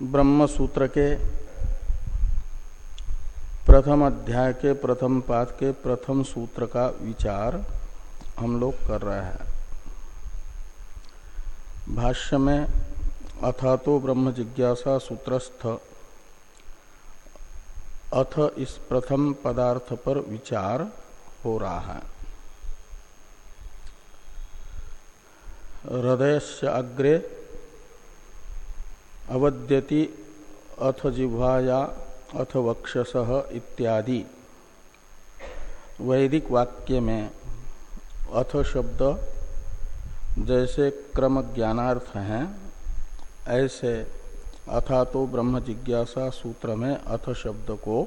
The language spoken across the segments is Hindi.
ब्रह्म सूत्र के प्रथम अध्याय के प्रथम पाद के प्रथम सूत्र का विचार हम लोग कर रहे हैं। भाष्य में अथा तो ब्रह्म जिज्ञासा सूत्रस्थ। अथ इस प्रथम पदार्थ पर विचार हो रहा है। हृदय से अग्रे अवद्यति अथ जिह्वाया अथ वक्षस इत्यादि। वैदिक वाक्य में अथ शब्द जैसे क्रम ज्ञानार्थ हैं, ऐसे अथा तो ब्रह्म जिज्ञासा सूत्र में अथ शब्द को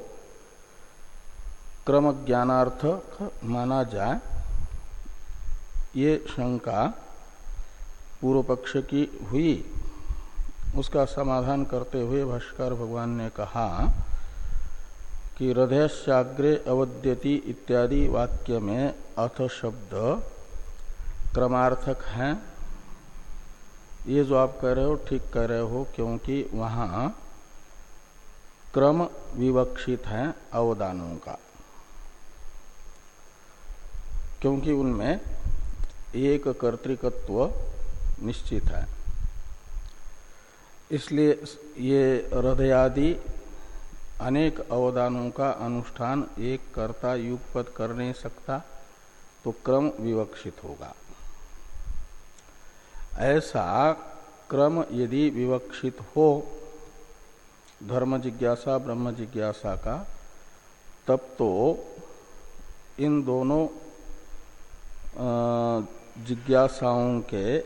क्रम ज्ञानार्थ माना जाए। ये शंका पूर्व पक्ष की हुई उसका समाधान करते हुए भाष्कर भगवान ने कहा कि हृदयशाग्रे अवद्यति इत्यादि वाक्य में अथ शब्द क्रमार्थक हैं। ये जो आप कह रहे हो, ठीक कह रहे हो, क्योंकि वहाँ क्रम विवक्षित है अवदानों का। क्योंकि उनमें एक कर्तिकत्व निश्चित है। इसलिए ये हृदयादि अनेक अवदानों का अनुष्ठान एक कर्ता युगपत कर नहीं सकता तो क्रम विवक्षित होगा। ऐसा क्रम यदि विवक्षित हो, धर्म जिज्ञासा, ब्रह्म जिज्ञासा का, तब तो इन दोनों जिज्ञासाओं के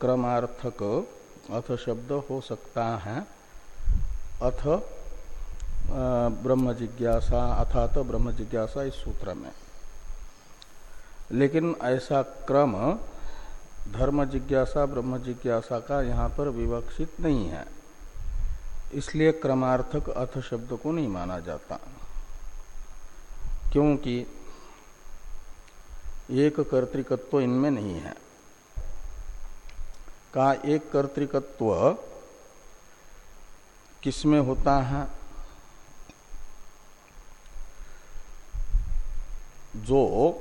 क्रमार्थक अथ शब्द हो सकता है। अथ ब्रह्म जिज्ञासा, अथात ब्रह्म जिज्ञासा इस सूत्र में। लेकिन ऐसा क्रम धर्म जिज्ञासा, ब्रह्म जिज्ञासा का यहाँ पर विवक्षित नहीं है। इसलिए क्रमार्थक अथ शब्द को नहीं माना जाता। क्योंकि एक कर्तिकत्व इनमें नहीं है। का एक कर्तिकत्व किसमें होता है? जो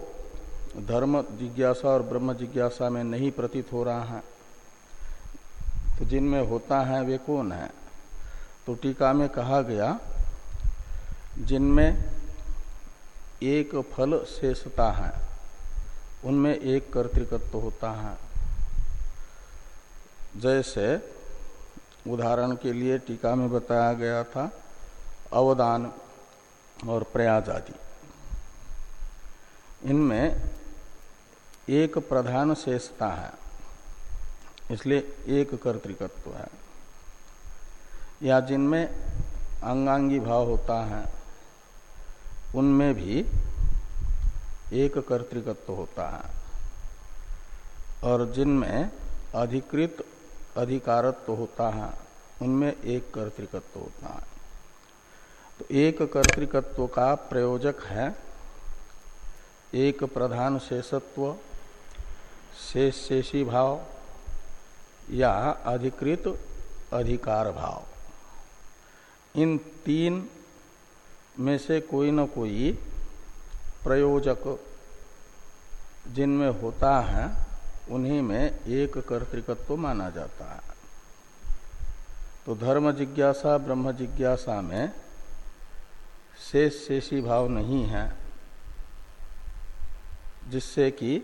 धर्म जिज्ञासा और ब्रह्म जिज्ञासा में नहीं प्रतीत हो रहा है। तो जिनमें होता है वे कौन है? तो टीका में कहा गया, जिनमें एक फल शेषता है, उनमें एक कर्तिकत्व होता है। जैसे उदाहरण के लिए टीका में बताया गया था अवदान और प्रयाज आदि। इनमें एक प्रधान शेषता है, इसलिए एक कर्तिकत्व है। या जिनमें अंगांगी भाव होता है, उनमें भी एक कर्तिकत्व होता है। और जिनमें अधिकृत अधिकारत्व तो होता है, उनमें एक कर्तिकत्व होता है। तो एक कर्तिकत्व का प्रयोजक है, एक प्रधान शेषत्व शेष शेषी भाव, या अधिकृत अधिकार भाव। इन तीन में से कोई न कोई प्रयोजक जिनमें होता है उन्हीं में एक कर्तिकत्व माना जाता है। तो धर्म जिज्ञासा, ब्रह्म जिज्ञासा में शेष शेषी भाव नहीं है, जिससे कि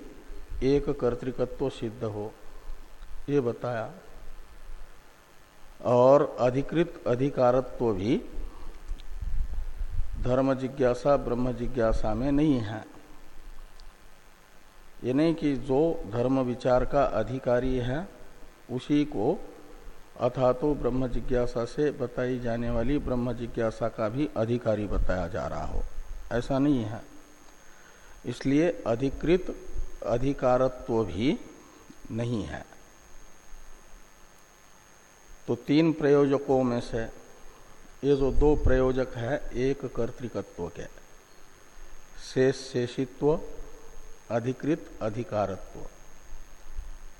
एक कर्तिकत्व सिद्ध हो। ये बताया। और अधिकृत अधिकारत्व भी धर्म जिज्ञासा, ब्रह्म जिज्ञासा में नहीं है। ये नहीं कि जो धर्म विचार का अधिकारी है, उसी को अथा तो ब्रह्म जिज्ञासा से बताई जाने वाली ब्रह्म जिज्ञासा का भी अधिकारी बताया जा रहा हो। ऐसा नहीं है। इसलिए अधिकृत अधिकारत्व भी नहीं है। तो तीन प्रयोजकों में से, ये जो दो प्रयोजक है, एक कर्तिकत्व के, शेष शेषित्व अधिकृत अधिकारत्व।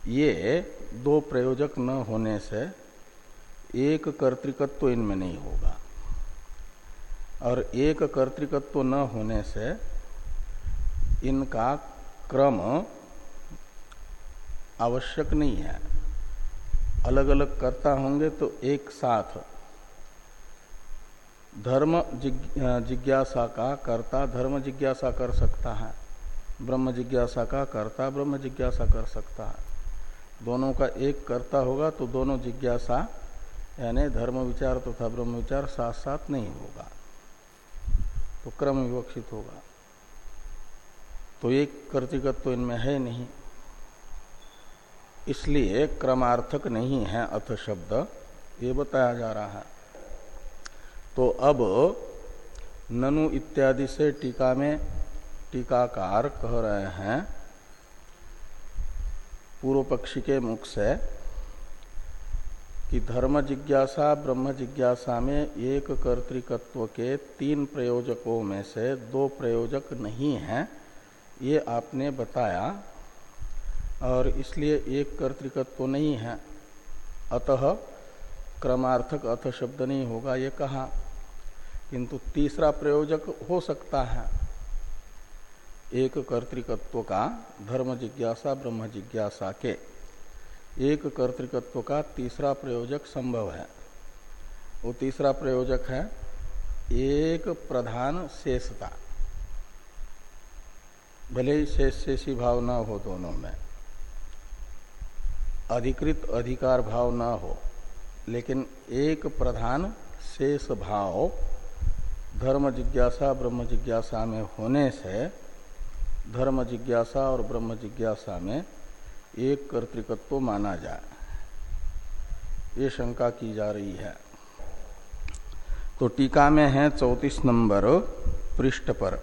ये दो प्रयोजक न होने से एक कर्तिकत्व इनमें नहीं होगा। और एक कर्तिकत्व न होने से इनका क्रम आवश्यक नहीं है। अलग अलग कर्ता होंगे तो एक साथ धर्म जिज्ञासा का कर्ता धर्म जिज्ञासा कर सकता है। ब्रह्म जिज्ञासा का कर्ता ब्रह्म जिज्ञासा कर सकता है। दोनों का एक कर्ता होगा तो दोनों जिज्ञासा, यानी धर्म विचार तथा तो ब्रह्म विचार साथ साथ नहीं होगा तो क्रम विवक्षित होगा। तो एक कर्तिकत्व तो इनमें है नहीं, इसलिए क्रमार्थक नहीं है अथ शब्द, ये बताया जा रहा है। तो अब ननु इत्यादि से टीका में टीकाकार कह रहे हैं। पूर्व पक्षी के मुख से कि धर्म जिज्ञासा, ब्रह्म जिज्ञासा में एक कर्तिकत्व के तीन प्रयोजकों में से दो प्रयोजक नहीं हैं। ये आपने बताया, और इसलिए एक कर्तिकत्व नहीं है। अतः क्रमार्थक अथ शब्द नहीं होगा ये कहा। किंतु तीसरा प्रयोजक हो सकता है। एक कर्तिकत्व का धर्म जिज्ञासा ब्रह्म जिज्ञासा के। एक कर्तिकत्व का तीसरा प्रयोजक संभव है। वो तीसरा प्रयोजक है एक प्रधान शेषता। भले ही शेष शेषी भाव न हो दोनों में, अधिकृत अधिकार भाव न हो, लेकिन एक प्रधान शेष भाव धर्म जिज्ञासा ब्रह्म जिज्ञासा में होने से धर्म जिज्ञासा और ब्रह्म जिज्ञासा में एक कर्तिकत्व माना जाए। ये शंका की जा रही है। तो टीका में है चौतीस नंबर पृष्ठ पर।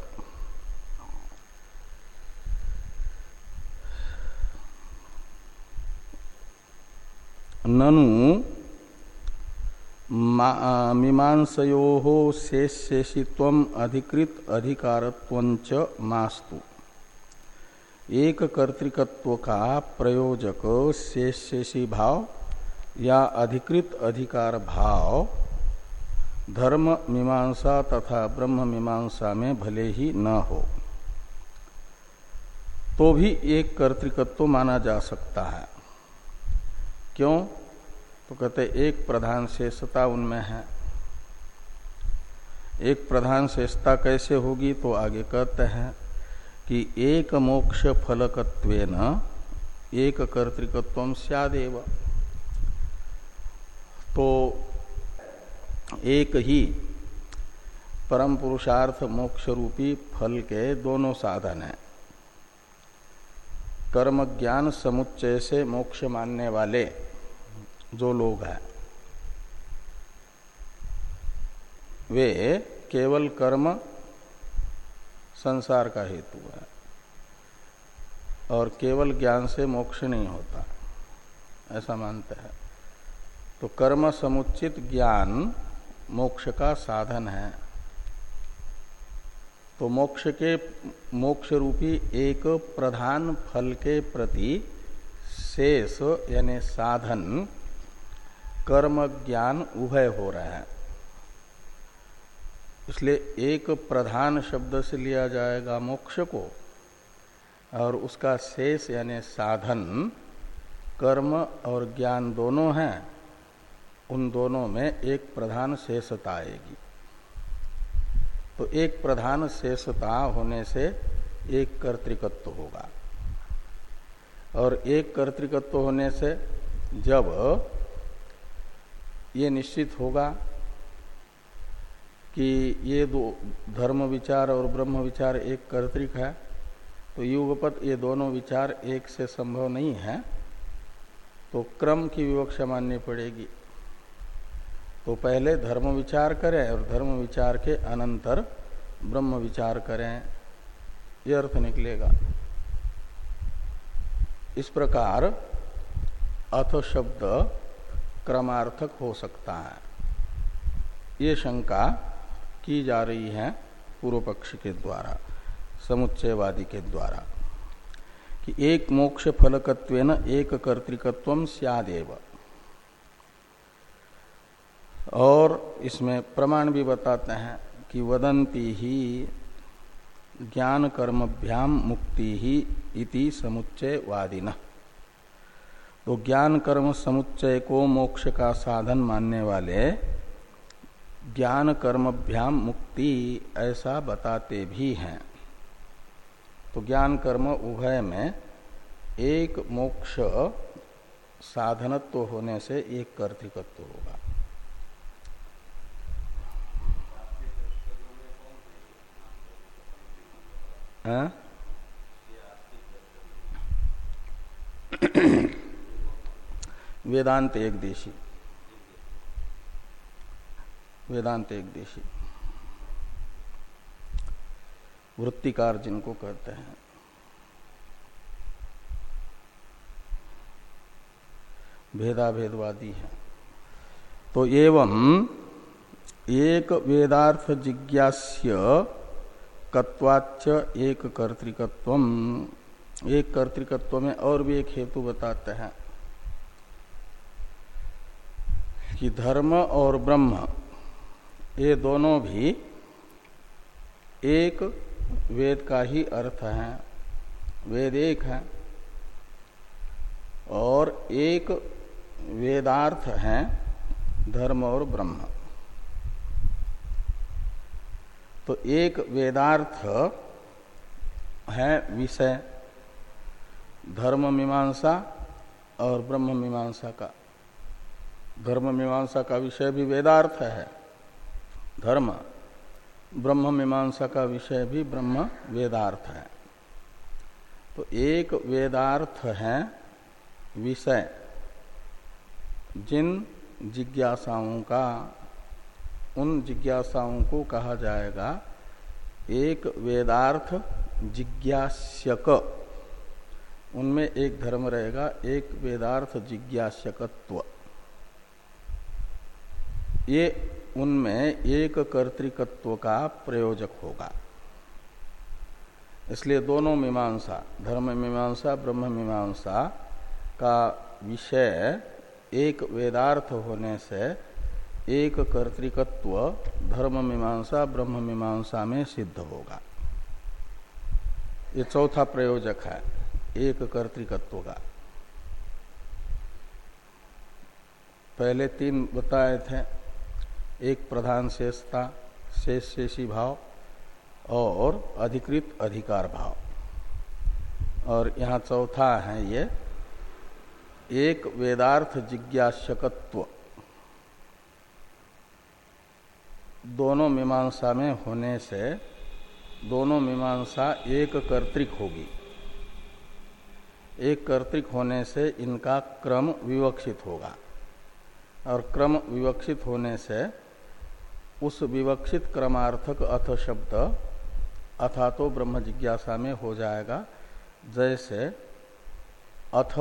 ननु मीमांसयो शेषेषित्व अधिकृत अधिकारत्वंच मास्तु। एक कर्तिकत्व का प्रयोजक शेषेषी भाव या अधिकृत अधिकार भाव धर्म मीमांसा तथा ब्रह्म मीमांसा में भले ही न हो तो भी एक कर्तिकत्व माना जा सकता है। क्यों? तो कहते एक प्रधान शेषता उनमें है। एक प्रधान शेषता कैसे होगी तो आगे कहते हैं कि एक मोक्ष फलकत्व एक कर्तिकत्व सदेव तो एक ही परम पुरुषार्थ मोक्ष रूपी फल के दोनों साधन हैं। कर्म ज्ञान समुच्चय से मोक्ष मानने वाले जो लोग हैं, वे केवल कर्म संसार का हेतु है। और केवल ज्ञान से मोक्ष नहीं होता। ऐसा मानते हैं। तो कर्म समुचित ज्ञान मोक्ष का साधन है। तो मोक्ष के, मोक्ष रूपी एक प्रधान फल के प्रति शेष यानी साधन कर्म ज्ञान उभय हो रहा है। इसलिए एक प्रधान शब्द से लिया जाएगा मोक्ष को, और उसका शेष यानी साधन, कर्म और ज्ञान दोनों हैं। उन दोनों में एक प्रधान शेषता आएगी। तो एक प्रधान शेषता होने से एक कर्तिकत्व होगा। और एक कर्तिकत्व होने से जब ये निश्चित होगा कि ये दो धर्म विचार और ब्रह्म विचार एक कर्तिक है तो युगपत ये दोनों विचार एक से संभव नहीं है तो क्रम की विवक्षा माननी पड़ेगी। तो पहले धर्म विचार करें और धर्म विचार के अनंतर ब्रह्म विचार करें। ये अर्थ निकलेगा। इस प्रकार अथ शब्द क्रमार्थक हो सकता है। ये शंका की जा रही है पूर्व पक्ष के द्वारा, समुच्चयवादी के द्वारा, कि एक मोक्ष फलकत्व एक कर्तिकत्व सियादेव। और इसमें प्रमाण भी बताते हैं कि वदंती ही ज्ञान कर्मभ्याम मुक्ति ही इति समुच्चय वादिना तो ज्ञान कर्म समुच्चय को मोक्ष का साधन मानने वाले ज्ञान कर्मभ्याम मुक्ति ऐसा बताते भी हैं। तो ज्ञान कर्म उभय में एक मोक्ष साधनत्व होने से एक कर्तिकत्व होगा। हाँ? वेदांत एक देशी। वेदांत एक देशी। वृत्तिकार जिनको कहते हैं। भेदा भेदवादी है। तो एवं एक वेदार्थ जिज्ञास्य कत्वाच एक कर्तिकत्व। एक कर्तिकत्व में और भी एक हेतु बताते हैं कि धर्म और ब्रह्म ये दोनों भी एक वेद का ही अर्थ है। वेद एक है और एक वेदार्थ है धर्म और ब्रह्म। तो एक वेदार्थ है विषय, धर्म मीमांसा और ब्रह्म मीमांसा का। धर्म मीमांसा का विषय भी वेदार्थ है। धर्म। ब्रह्म मीमांसा का विषय भी ब्रह्म वेदार्थ है। तो एक वेदार्थ है विषय, जिन जिज्ञासाओं का, उन जिज्ञासाओं को कहा जाएगा, एक वेदार्थ जिज्ञास्यक। उनमें एक धर्म रहेगा, एक वेदार्थ जिज्ञास्यकत्व। ये उनमें एक कर्तिकत्व का प्रयोजक होगा। इसलिए दोनों मीमांसा, धर्म मीमांसा, ब्रह्म मीमांसा का विषय एक वेदार्थ होने से एक कर्तिकत्व धर्म मीमांसा, ब्रह्म मीमांसा में सिद्ध होगा। ये चौथा प्रयोजक है, एक कर्तिकत्व का। पहले तीन बताए थे। एक प्रधान शेषता शेष शेषी भाव और अधिकृत अधिकार भाव। और यहाँ चौथा है ये, एक वेदार्थ जिज्ञासकत्व। दोनों मीमांसा में होने से दोनों मीमांसा एक कर्तिक होगी। एक कर्तिक होने से इनका क्रम विवक्षित होगा। और क्रम विवक्षित होने से उस विवक्षित क्रमार्थक अथ शब्द अथा तो ब्रह्म जिज्ञासा में हो जाएगा, जैसे अथ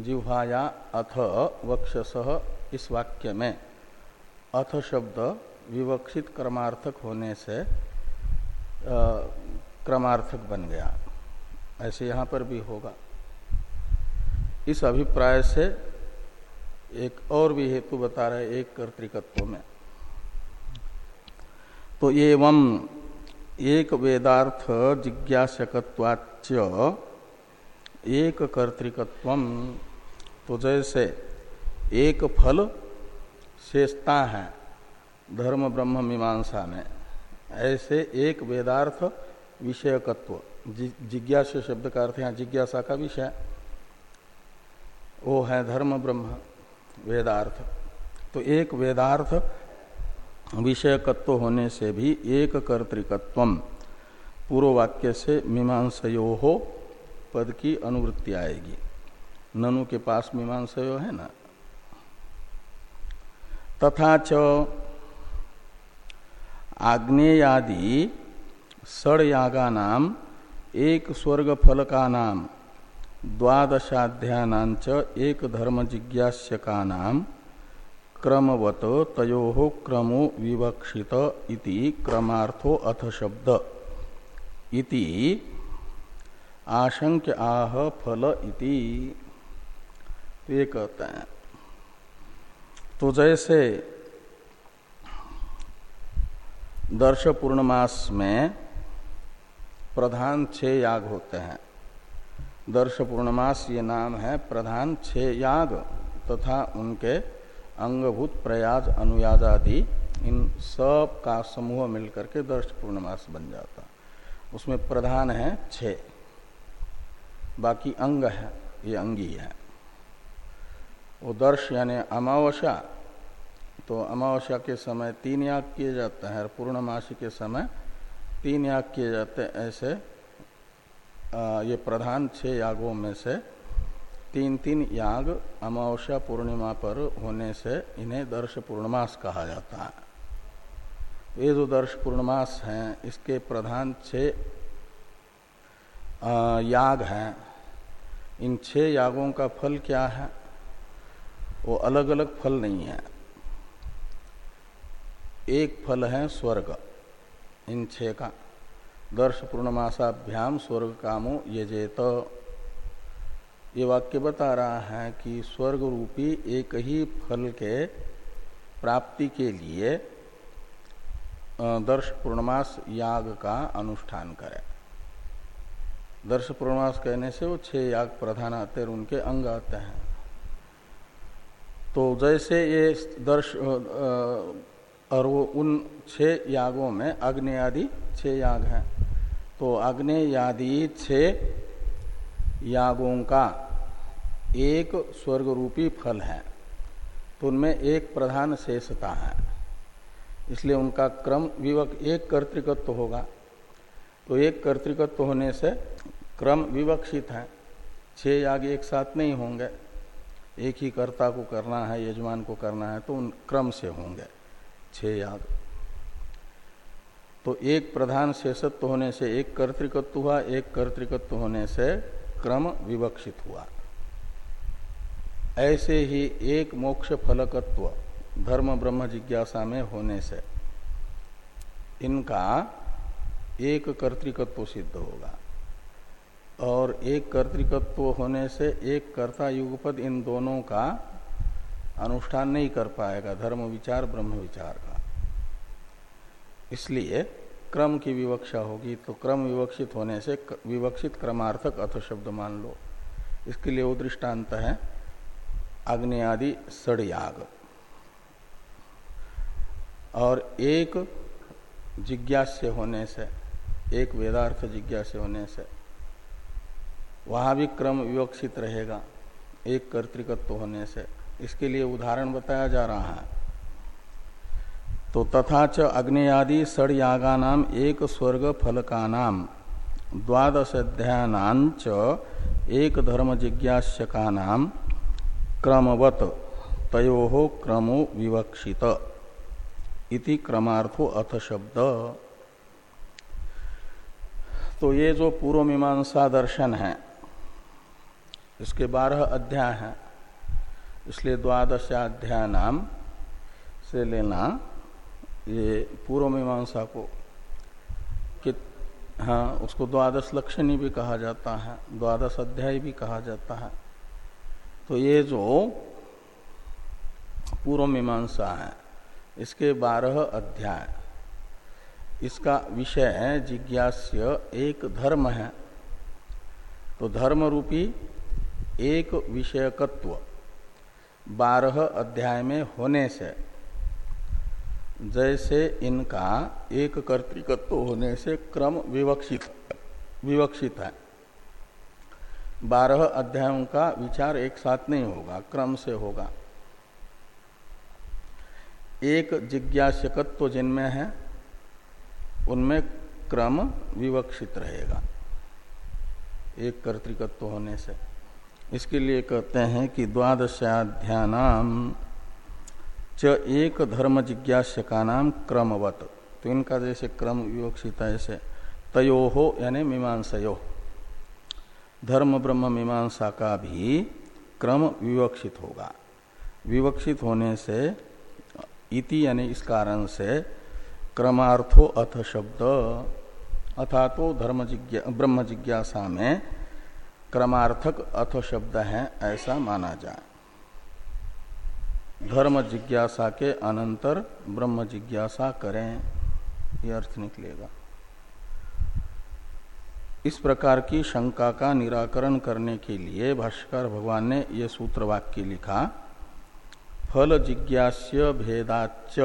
जिह्वाया अथ वक्षस इस वाक्य में। अथ शब्द विवक्षित क्रमार्थक होने से क्रमार्थक बन गया। ऐसे यहाँ पर भी होगा। इस अभिप्राय से एक और भी हेतु बता रहे एक कर्तिकत्व में। तो एवं एक वेदार्थ जिज्ञासकवाच एक कर्तिकत्व तो जैसे एक फल शेषता है धर्म ब्रह्म मीमांसा में, ऐसे एक वेदार्थ विषयकत्व जिज्ञास शब्द का अर्थ यहाँ जिज्ञासा का विषय। वो है धर्म ब्रह्म वेदार्थ। तो एक वेदार्थ विषयकत्व होने से भी एक कर्तिकत्व पूर्व वाक्य से मीमांसयो हो पद की अनुवृत्ति आएगी। ननु के पास मीमांसयो है ना? तथा च आग्नेयादि सड़यागा नाम एक स्वर्ग फल का नाम द्वादशाध्यानाच एक धर्म जिज्ञास्य का नाम क्रमवत तयो क्रमो विवक्षित इति क्रमार्थो अथ शब्द। इति आशंक्य आह फल इति। तो ये कहते हैं। तो जैसे दर्श पूर्णमास में प्रधान छह याग होते हैं। दर्श पूर्णमास ये नाम है प्रधान छह याग तथा उनके अंगभूत प्रयाज अनुयाज आदि इन सब का समूह मिलकर के दर्श पूर्णमास बन जाता। उसमें प्रधान है छ। बाकी अंग है ये अंगी है। वो दर्श यानी अमावस्या तो अमावस्या के समय तीन याग किए जाते हैं और पूर्णमासी के समय तीन याग किए जाते हैं। ऐसे आ, ये प्रधान छह यागों में से तीन तीन याग अमावस्या पूर्णिमा पर होने से इन्हें दर्श पूर्णमास कहा जाता है। ये जो दर्श पूर्णमास हैं, इसके प्रधान छह याग हैं। इन छह यागों का फल क्या है? वो अलग अलग फल नहीं है। एक फल है स्वर्ग, इन छह का। दर्श पूर्णमासाभ्याम स्वर्ग कामो यजेत। ये वाक्य बता रहा है कि स्वर्ग रूपी एक ही फल के प्राप्ति के लिए दर्श पूर्णमास याग का अनुष्ठान करें। दर्श पूर्णमास कहने से वो छह याग प्रधान आते हैं, उनके अंग आते हैं। तो जैसे ये दर्श और वो उन छह यागों में अग्नि आदि छह याग हैं। तो अग्नि आदि छह यागों का एक स्वर्ग रूपी फल है। तो उनमें एक प्रधान शेषता है। इसलिए उनका क्रम विवक एक कर्तिकत्व होगा। तो एक कर्तिकत्व होने से क्रम विवक्षित है। छह याग एक साथ नहीं होंगे। एक ही कर्ता को करना है, यजमान को करना है तो उन क्रम से होंगे छह याग। तो एक प्रधान शेषत्व होने से एक कर्तिकत्व हुआ, एक कर्तिकत्व होने से क्रम विवक्षित हुआ। ऐसे ही एक मोक्ष फलकत्व धर्म ब्रह्म जिज्ञासा में होने से इनका एक कर्तिकत्व सिद्ध होगा। और एक कर्तिकत्व होने से एक कर्ता युगपद इन दोनों का अनुष्ठान नहीं कर पाएगा, धर्म विचार, ब्रह्म विचार का। इसलिए क्रम की विवक्षा होगी तो क्रम विवक्षित होने से विवक्षित क्रमार्थक अथ शब्द मान लो। इसके लिए वो दृष्टांत है अग्नि आदि सड़याग और एक जिज्ञास्य होने से, एक वेदार्थ जिज्ञास्य होने से, वहाँ भी क्रम विवक्षित रहेगा, एक कर्तिकत्व होने से। इसके लिए उदाहरण बताया जा रहा है। तो तथा च अग्नि आदि सड़यागा नाम एक स्वर्ग फल का नाम द्वादश अध्यायानाच एक धर्म जिज्ञास्य का नाम क्रमवत तयो क्रमो विवक्षित। इति क्रमार्थो अथ शब्द। तो ये जो पूर्व मीमांसा दर्शन है, इसके बारह अध्याय हैं, इसलिए द्वादशाध्याय नाम से लेना ये पूर्व मीमांसा को कि हाँ उसको द्वादश लक्षणी भी कहा जाता है, द्वादश अध्याय भी कहा जाता है। तो ये जो पूर्व मीमांसा है, इसके बारह अध्याय, इसका विषय है जिज्ञास्य, एक धर्म है। तो धर्म रूपी एक विषयकत्व बारह अध्याय में होने से जैसे इनका एक कर्तिकत्व होने से क्रम विवक्षित विवक्षित है। बारह अध्यायों का विचार एक साथ नहीं होगा, क्रम से होगा। एक जिज्ञासकत्व जिनमें है, उनमें क्रम विवक्षित रहेगा, एक कर्तिकत्व होने से। इसके लिए कहते हैं कि द्वादशाध्यान च एक धर्म जिज्ञास्य का नाम क्रमवत। तो इनका जैसे क्रम विवक्षित ऐसे तयो हो यानी मीमांसयो। धर्म, ब्रह्म, मीमांसा का भी क्रम विवक्षित होगा। विवक्षित होने से, इति, यानी इस कारण से, क्रमार्थो अथ शब्द अथा तो धर्म जिज्ञा, ब्रह्म जिज्ञासा में क्रमार्थक अथ शब्द है, ऐसा माना जाए। धर्म जिज्ञासा के अनंतर ब्रह्म जिज्ञासा करें यह अर्थ निकलेगा। इस प्रकार की शंका का निराकरण करने के लिए भाष्कर भगवान ने यह सूत्र वाक्य लिखा, फल जिज्ञास्य भेदाच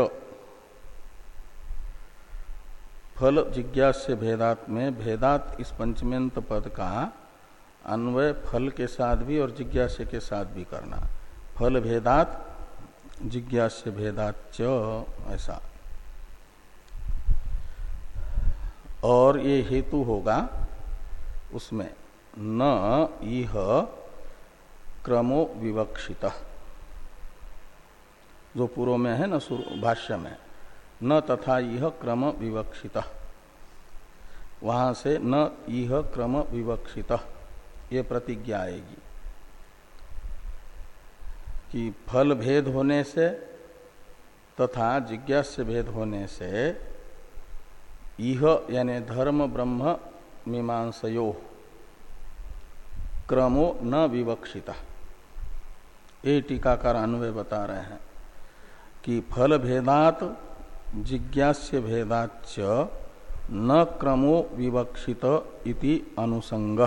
फल जिज्ञास्य भेदात में भेदात इस पंचमेंत पद का अन्वय फल के साथ भी और जिज्ञास्य के साथ भी करना। फल भेदात जिज्ञास्य भेदाच ऐसा। और ये हेतु होगा उसमें न इह क्रमो विवक्षित। जो पूर्व में है न भाष्य में, न तथा यह क्रम विवक्षित। वहाँ से न यह क्रम विवक्षित, ये प्रतिज्ञा आएगी। कि फल भेद होने से तथा जिज्ञास भेद होने से यह यानी धर्म ब्रह्म मीमांसयो क्रमो न विवक्षिता। ये टीकाकार अन्वय बता रहे हैं कि फल भेदात, जिज्ञास्य भेदाच न क्रमो विवक्षित इति अनुसंग।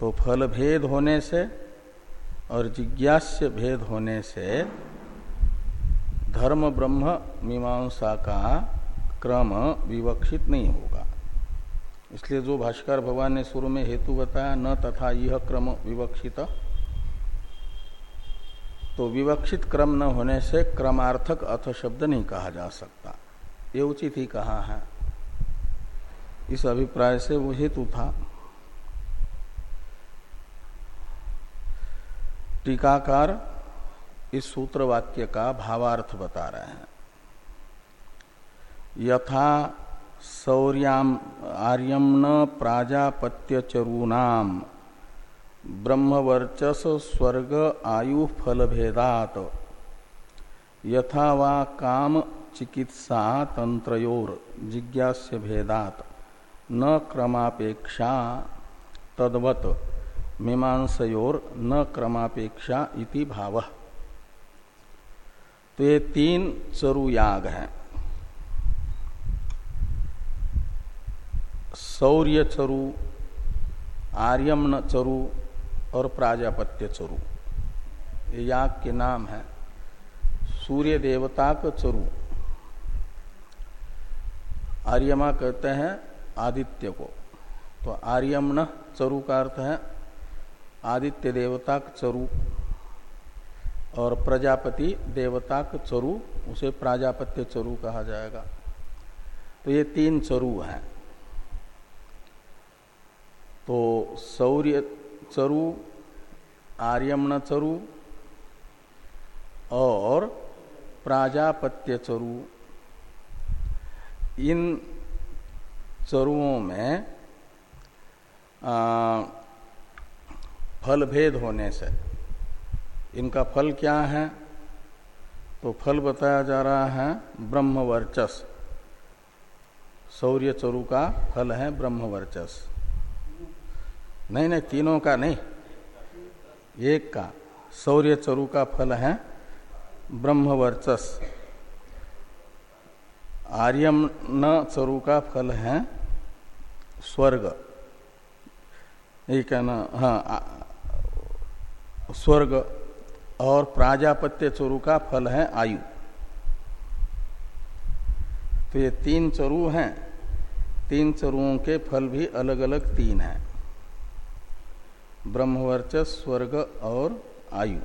तो फल भेद होने से और जिज्ञास्य भेद होने से धर्म ब्रह्म मीमांसा का क्रम विवक्षित नहीं होगा। इसलिए जो भाष्कर भगवान ने शुरू में हेतु बताया, न तथा यह क्रम विवक्षित तो विवक्षित क्रम न होने से क्रमार्थक अथ शब्द नहीं कहा जा सकता। ये उचित ही कहा है। इस अभिप्राय से वो हेतु था। टीकाकार इस सूत्र वाक्य का भावार्थ बता रहे हैं। यथा सौर्याम आर्यम न प्राजापत्य चरूणाम ब्रह्मवर्चस स्वर्ग आयु फल भेदात काम चिकित्सा तंत्रोर जिज्ञास्य भेदात न क्रमापेक्षा तद्वत। मीमांसयोर न क्रमापेक्षा इति भाव। तो ये तीन चरु याग हैं। सौर्य चरु, आर्यमन चरु और प्राजापत्य चरु। ये याग के नाम है। सूर्य देवता का चरु। आर्यमा कहते हैं आदित्य को। तो आर्यमन चरु का अर्थ है आदित्य देवता का चरु और प्रजापति देवता का चरु, उसे प्राजापत्य चरु कहा जाएगा। तो ये तीन चरु हैं। तो सौर्य चरु आर्यमन चरु और प्राजापत्य चरु। इन चरुओं में फल भेद होने से। इनका फल क्या है? तो फल बताया जा रहा है ब्रह्म वर्चस सौर्य चरु का फल है ब्रह्म वर्चस नहीं नहीं, तीनों का नहीं। एक का। सौर्य चरु का फल है ब्रह्म वर्चस आर्यम न चरु का फल है स्वर्ग। ये कहना हाँ स्वर्ग और प्राजापत्य चरु का फल है आयु। तो ये तीन चरु हैं। तीन चरुओं के फल भी अलग अलग तीन हैं। ब्रह्मवर्चस स्वर्ग और आयु।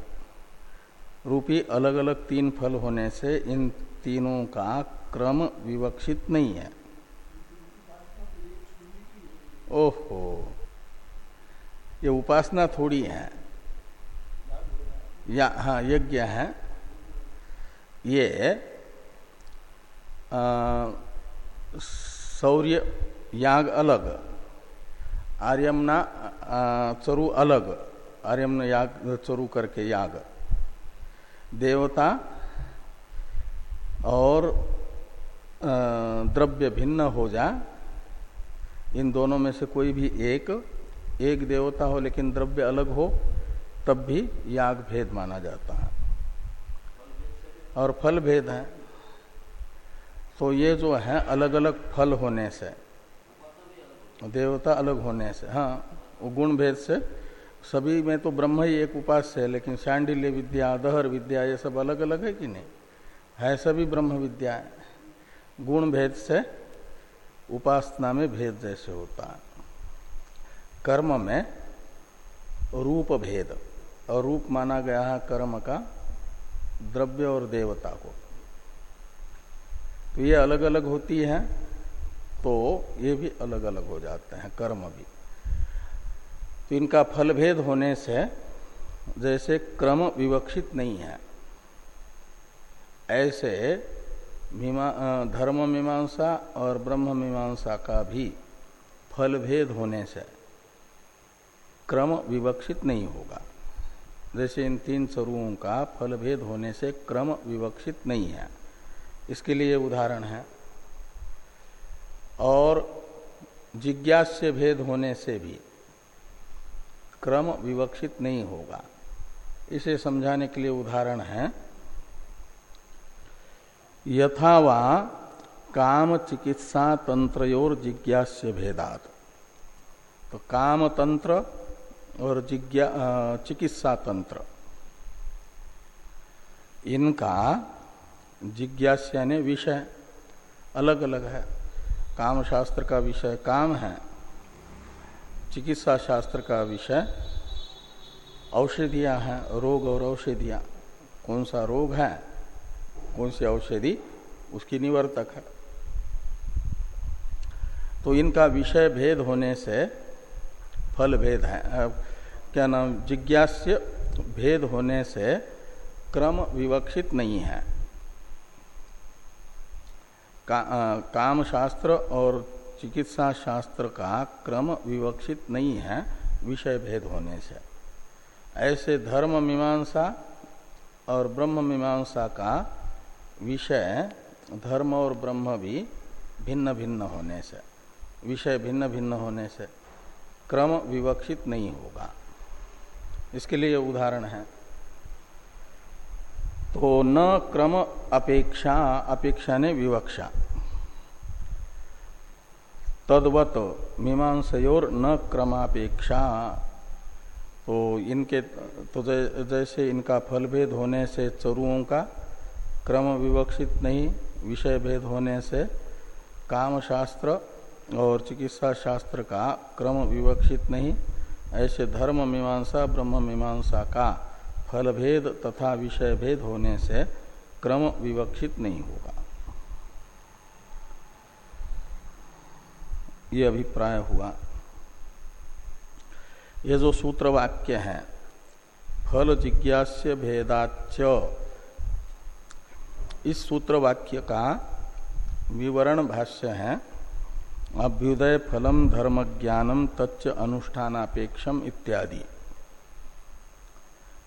रूपी अलग अलग तीन फल होने से इन तीनों का क्रम विवक्षित नहीं है। ओहो! ये उपासना थोड़ी है। या हाँ यज्ञ है। ये सौर्य याग अलग, आर्यमना चरु अलग, आर्यमन याग, चरु करके याग, देवता और द्रव्य भिन्न हो जा। इन दोनों में से कोई भी एक एक देवता हो लेकिन द्रव्य अलग हो। तब भी याग भेद माना जाता है। और फल भेद है। तो ये जो है अलग अलग फल होने से, देवता अलग होने से हाँ गुण भेद से, सभी में तो ब्रह्म ही एक उपास्य है, लेकिन शांडिल्य विद्या दहर विद्या, ये सब अलग अलग है कि नहीं? है सभी ब्रह्म विद्या है गुण भेद से, उपासना में भेद जैसे होता है। कर्म में रूप भेद। और रूप माना गया है कर्म का, द्रव्य और देवता को। तो ये अलग अलग होती है तो ये भी अलग अलग हो जाते हैं, कर्म भी। तो इनका फल भेद होने से जैसे क्रम विवक्षित नहीं है, ऐसे धर्म मीमांसा और ब्रह्म मीमांसा का भी फल भेद होने से क्रम विवक्षित नहीं होगा। जैसे इन तीन स्वरूपों का फल भेद होने से क्रम विवक्षित नहीं है। इसके लिए उदाहरण है। और जिज्ञास्य भेद होने से भी क्रम विवक्षित नहीं होगा। इसे समझाने के लिए उदाहरण है। यथावा काम चिकित्सा तंत्रोर जिज्ञास्य भेदात। तो काम तंत्र और जिज्ञा चिकित्सा तंत्र। इनका जिज्ञास ने विषय अलग अलग है। काम शास्त्र का विषय काम है। चिकित्सा शास्त्र का विषय औषधियाँ हैं, रोग और औषधियाँ। कौन सा रोग है, कौन सी औषधि, उसकी निवर्तक है। तो इनका विषय भेद होने से फल भेद है क्या नाम जिज्ञास्य भेद होने से क्रम विवक्षित नहीं है। का, आ, काम शास्त्र और चिकित्सा शास्त्र का क्रम विवक्षित नहीं है विषय भेद होने से। ऐसे धर्म मीमांसा और ब्रह्म मीमांसा का विषय धर्म और ब्रह्म भी भिन्न भिन्न होने से विषय भिन्न भिन्न होने से। क्रम विवक्षित नहीं होगा। इसके लिए उदाहरण है। तो न क्रम अपेक्षा अपेक्षा ने विवक्षा। तदवत मीमांसयोर न क्रमापेक्षा। तो इनके तो जैसे इनका फल भेद होने से चरुओं का क्रम विवक्षित नहीं विषय भेद होने से काम शास्त्र और चिकित्सा शास्त्र का क्रम विवक्षित नहीं, ऐसे धर्म मीमांसा, ब्रह्म मीमांसा का फल भेद तथा विषय भेद होने से क्रम विवक्षित नहीं होगा। ये अभिप्राय हुआ। ये जो सूत्र वाक्य है, फल जिज्ञास्य भेदाच इस सूत्र वाक्य का विवरण भाष्य है। अभ्युदय फलम धर्म ज्ञानम तच्च अनुष्ठानापेक्षम इत्यादि।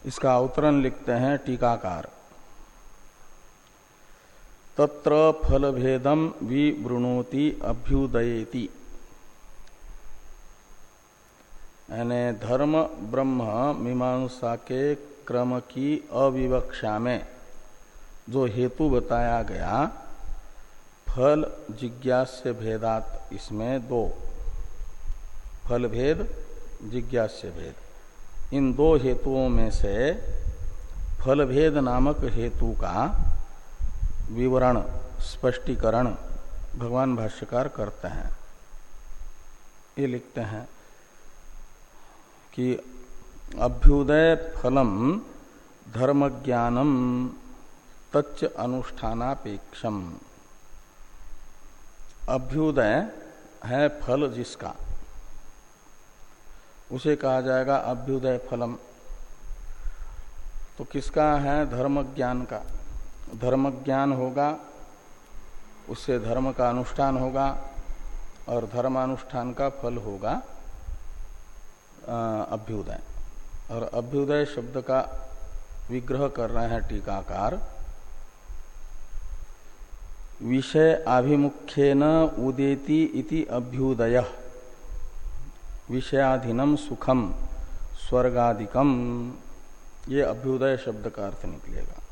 इसका अवतरण लिखते हैं टीकाकार। तत्र फल भेदम विवृणोति अभ्युदयेति। यानी धर्म, ब्रह्म मीमांसा के क्रम की अविवक्षा में जो हेतु बताया गया फल जिज्ञास्य भेदात इसमें दो। फल भेद, जिज्ञास्य भेद। इन दो हेतुओं में से फल भेद नामक हेतु का विवरण, स्पष्टीकरण भगवान भाष्यकार करते हैं। ये लिखते हैं कि अभ्युदय फलम धर्मज्ञानम तच्च अनुष्ठानापेक्षम। अभ्युदय है फल जिसका। उसे कहा जाएगा अभ्युदय फलम। तो किसका है? धर्म ज्ञान का। धर्म ज्ञान होगा, उससे धर्म का अनुष्ठान होगा और धर्मानुष्ठान का फल होगा अभ्युदय। और अभ्युदय शब्द का विग्रह कर रहे हैं टीकाकार। विषय आभिमुख्यन उदेति इति अभ्युदय। विषयाधीनम सुखम स्वर्गादिकम। ये अभ्युदय शब्द का अर्थ निकलेगा।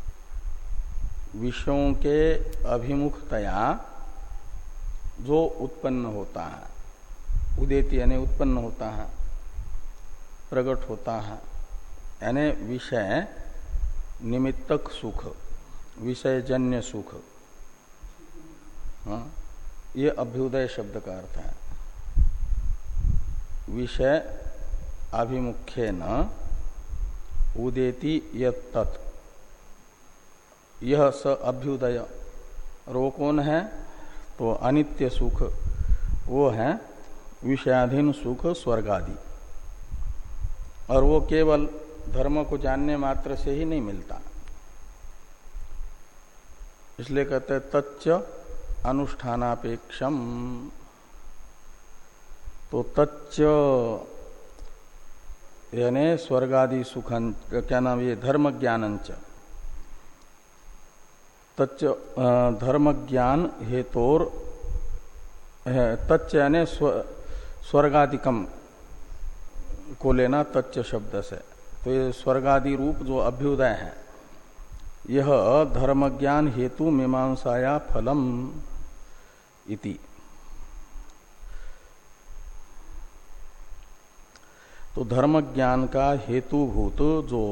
विषयों के अभिमुखतया जो उत्पन्न होता है, उदेती यानी उत्पन्न होता है, प्रकट होता है, यानी विषय निमित्तक सुख, विषयजन्य सुख हाँ? ये अभ्युदय शब्द का अर्थ है। विषय अभिमुख्य न, उदेति यत यह स अभ्युदय। और वो कौन है? तो अनित्य सुख। वो है विषयाधीन सुख स्वर्ग आदि और वो केवल धर्म को जानने मात्र से ही नहीं मिलता। इसलिए कहते हैं तच्च अनुष्ठानापेक्षम। तो तच्च यानी स्वर्गादि सुखन क्या नाम ये धर्म ज्ञानंच तच्च धर्म ज्ञान हेतोर तच्च यानी स्वर्गादिकम को लेना तच्च शब्द से। तो ये स्वर्गादि रूप जो अभ्युदय है, यह धर्म ज्ञान हेतु मीमांसाया फलम। इति। तो धर्म ज्ञान का हेतुभूत जो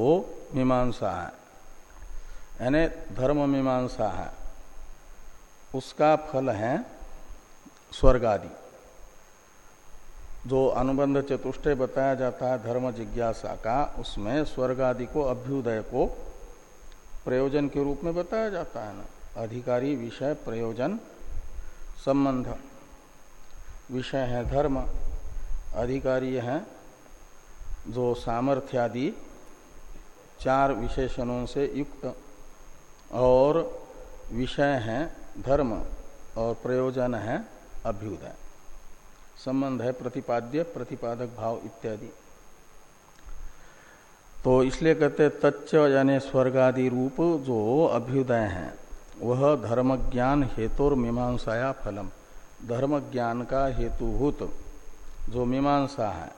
मीमांसा है, यानी धर्म मीमांसा है, उसका फल है स्वर्ग आदि जो अनुबंध चतुष्टय बताया जाता है धर्म जिज्ञासा का, उसमें स्वर्ग आदि को अभ्युदय को प्रयोजन के रूप में बताया जाता है ना। अधिकारी विषय प्रयोजन संबंध विषय है धर्म। अधिकारी है जो सामर्थ्यादि चार विशेषणों से युक्त और विषय है धर्म और प्रयोजन है अभ्युदय। संबंध है प्रतिपाद्य, प्रतिपादक भाव इत्यादि। तो इसलिए कहते तच्च यानी स्वर्गादि रूप जो अभ्युदय है। वह धर्म ज्ञान हेतु मीमांसाया फलम। धर्म ज्ञान का हेतुभूत जो मीमांसा है।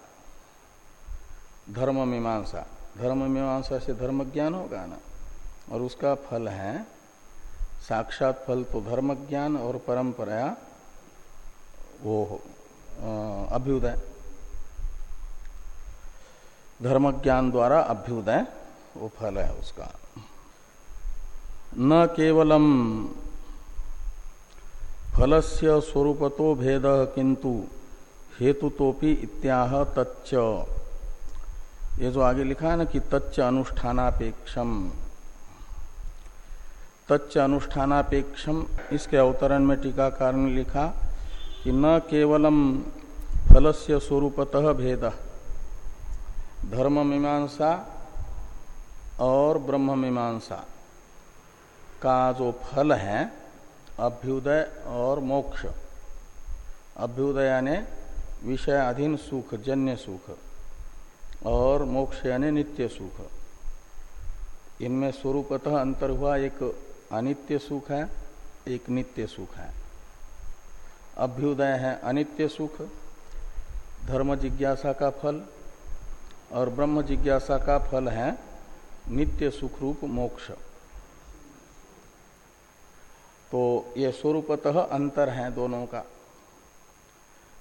धर्म मीमांसा। धर्म मीमांसा से धर्म ज्ञान होगा ना? और उसका फल है, साक्षात फल तो धर्म ज्ञान और परंपरा, वो अभ्युदय। धर्म ज्ञान द्वारा अभ्युदय, वो फल है उसका। न केवलम। फलस्य स्वरूपतो भेद किंतु हेतुतोपि इत्याह तच्च। ये जो आगे लिखा है ना कि तच्च अनुष्ठानापेक्षम। तच्च अनुष्ठानापेक्षम, इसके अवतरण में टीकाकार ने लिखा कि न केवलम फलस्य स्वरूपतः भेद। धर्म मीमांसा और ब्रह्म मीमांसा। का जो फल है, अभ्युदय और मोक्ष। अभ्युदय यानी विषय अधीन सुख, जन्य सुख, और मोक्ष यानी नित्य सुख। इनमें स्वरूपतः अंतर हुआ, एक अनित्य सुख है, एक नित्य सुख है। अभ्युदय है अनित्य सुख, धर्म जिज्ञासा का फल, और ब्रह्म जिज्ञासा का फल है नित्य सुख रूप मोक्ष। तो ये स्वरूपतः अंतर है दोनों का।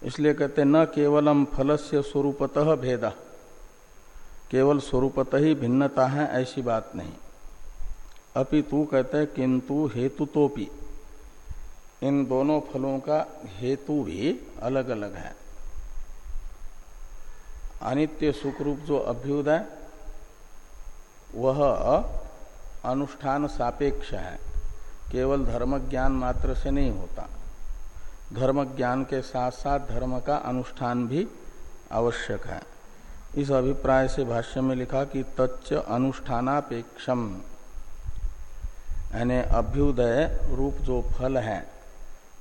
इसलिए कहते न केवलम फल से स्वरूपतः भेद। केवल स्वरूपतः ही भिन्नता है, ऐसी बात नहीं। अपितु कहते किंतु हेतु तो भी इन दोनों फलों का हेतु भी अलग अलग है। अनित्य सुखरूप जो अभ्युदय, वह अनुष्ठान सापेक्ष है। केवल धर्म ज्ञान मात्र से नहीं होता। धर्म ज्ञान के साथ साथ धर्म का अनुष्ठान भी आवश्यक है। इस अभिप्राय से भाष्य में लिखा कि तच्च अनुष्ठानापेक्षम। यानी अभ्युदय रूप जो फल है,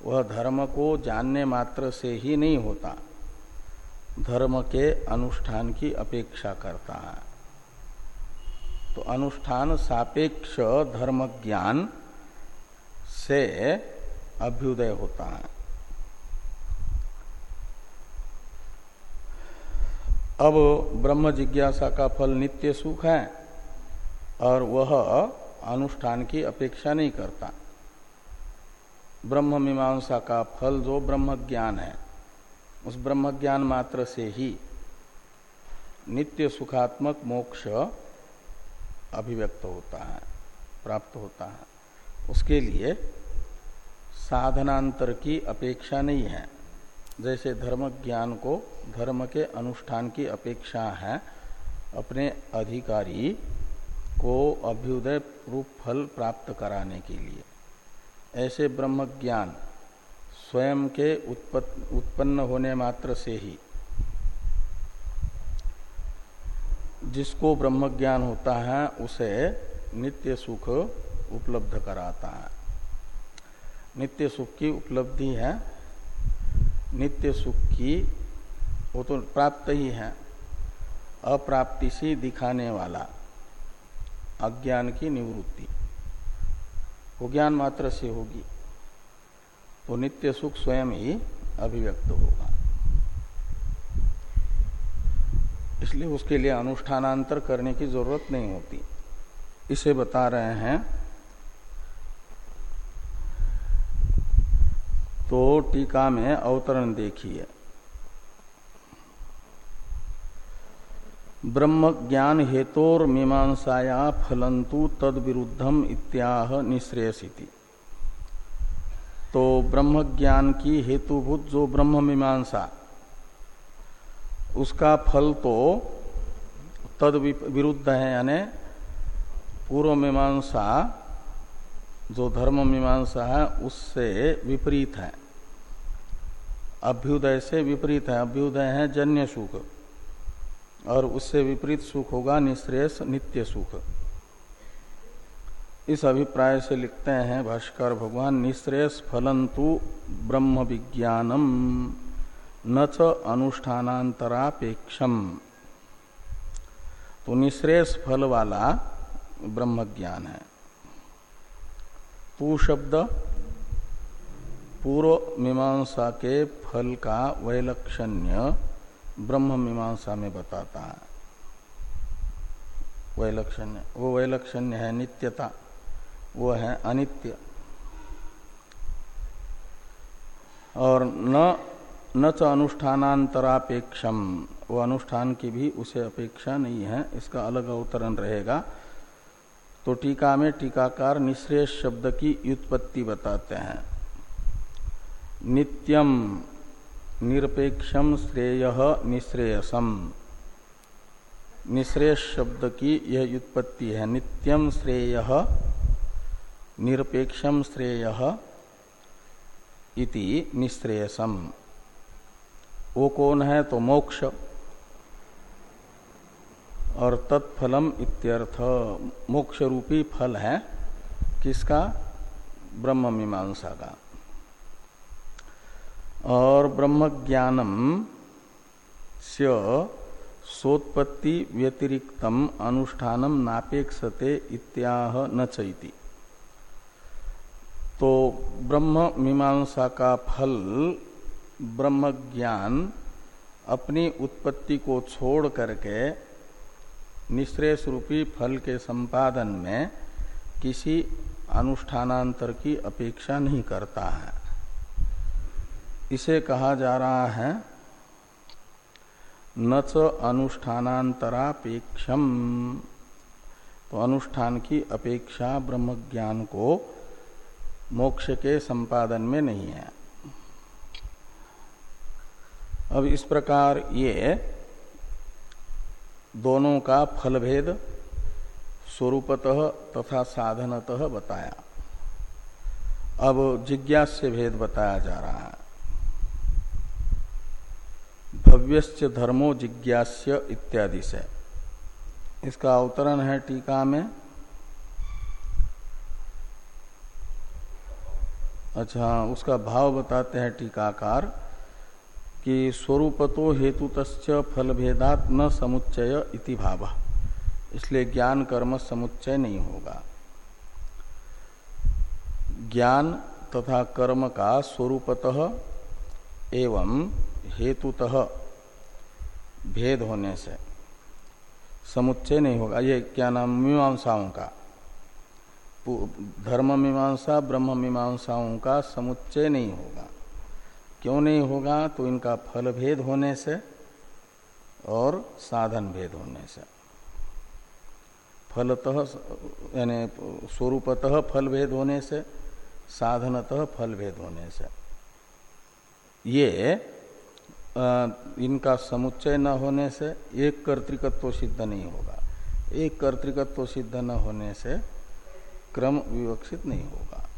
वह धर्म को जानने मात्र से ही नहीं होता। धर्म के अनुष्ठान की अपेक्षा करता है। तो अनुष्ठान सापेक्ष धर्म ज्ञान से अभ्युदय होता है। अब ब्रह्म जिज्ञासा का फल नित्य सुख है और वह अनुष्ठान की अपेक्षा नहीं करता। ब्रह्म मीमांसा का फल जो ब्रह्म ज्ञान है, उस ब्रह्म ज्ञान मात्र से ही नित्य सुखात्मक मोक्ष अभिव्यक्त होता है, प्राप्त होता है। उसके लिए साधनांतर की अपेक्षा नहीं है। जैसे धर्म ज्ञान को धर्म के अनुष्ठान की अपेक्षा है, अपने अधिकारी को अभ्युदय रूप फल प्राप्त कराने के लिए। ऐसे ब्रह्म ज्ञान स्वयं के उत्पन्न होने मात्र से ही जिसको ब्रह्म ज्ञान होता है, उसे नित्य सुख उपलब्ध कराता है। नित्य सुख की उपलब्धि है। नित्य सुख की वो तो प्राप्त ही है। अप्राप्ति से दिखाने वाला अज्ञान की निवृत्ति। वो ज्ञान मात्र से होगी। तो नित्य सुख स्वयं ही अभिव्यक्त होगा। इसलिए उसके लिए अनुष्ठानांतर करने की ज़रूरत नहीं होती। इसे बता रहे हैं तो टीका में अवतरण देखिए। ब्रह्म ज्ञान हेतोर मीमांसाया फलंतु तद विरुद्धम इत्याह निश्रेयसिति। तो ब्रह्म ज्ञान की हेतुभूत जो ब्रह्म मीमांसा, उसका फल तो तद विरुद्ध है, यानी पूर्व मीमांसा, जो धर्म मीमांसा है, उससे विपरीत है। अभ्युदय से विपरीत है, अभ्युदय है जन्य सुख। और उससे विपरीत सुख होगा निश्रेष नित्य सुख। इस अभिप्राय से लिखते हैं, भाष्कर, भगवान निश्रेष फलंतु ब्रह्म विज्ञानम, न च अनुष्ठानांतरापेक्षम। तो निश्रेष फल वाला ब्रह्म ज्ञान है। तू शब्द पूर्व मीमांसा के फल का वैलक्षण्य ब्रह्म मीमांसा में बताता है। वैलक्षण्य, वो वैलक्षण्य है नित्यता, वो है अनित्य। और न न च अनुष्ठानांतरापेक्षम, वो अनुष्ठान की भी उसे अपेक्षा नहीं है, इसका अलग अवतरण रहेगा। तो टीका में टीकाकार निश्रेष शब्द की व्युत्पत्ति बताते हैं। नित्यम निरपेक्षम श्रेय निश्रेयसम। निश्रेष शब्द की यह व्युत्पत्ति है। नित्यम श्रेय निरपेक्षम श्रेय इति निश्रेयसम। वो कौन है? तो मोक्ष। और तत्फलम इत्यर्थ। मोक्ष रूपी फल है। किसका? ब्रह्म मीमांसा का। और ब्रह्म ज्ञानम से सोत्पत्ति व्यतिरिक्तम अनुष्ठानम नापेक्षते इत्याह न चैती। तो ब्रह्म मीमांसा का फल ब्रह्म ज्ञान अपनी उत्पत्ति को छोड़ करके निश्रेष रूपी फल के संपादन में किसी अनुष्ठानांतर की अपेक्षा नहीं करता है। इसे कहा जा रहा है, न च अनुष्ठानांतरापेक्षम। तो अनुष्ठान की अपेक्षा ब्रह्म ज्ञान को मोक्ष के संपादन में नहीं है। अब इस प्रकार ये दोनों का फलभेद स्वरूपतः तथा साधनतः बताया। अब जिज्ञास भेद बताया जा रहा है। भव्यश्च धर्मो जिज्ञास्य इत्यादि से। इसका अवतरण है टीका में। अच्छा उसका भाव बताते हैं टीकाकार कि स्वरूपतो हेतुत फल भेदात न समुच्चय इति भाव। इसलिए ज्ञान कर्म समुच्चय नहीं होगा। ज्ञान तथा कर्म का स्वरूपतः एवं हेतुतः भेद होने से। समुच्चय नहीं होगा। ये क्या नाम? मीमांसाओं का। धर्म मीमांसा, ब्रह्म मीमांसाओं का समुच्चय नहीं होगा। क्यों नहीं होगा? तो इनका फल भेद होने से और साधन भेद होने से। फलतः यानी स्वरूपतः फल भेद होने से, साधनतः फल भेद होने से। ये इनका समुच्चय न होने से एक कर्तिकत्व सिद्ध नहीं होगा। एक कर्तिकत्व सिद्ध न होने से क्रम विवक्षित नहीं होगा।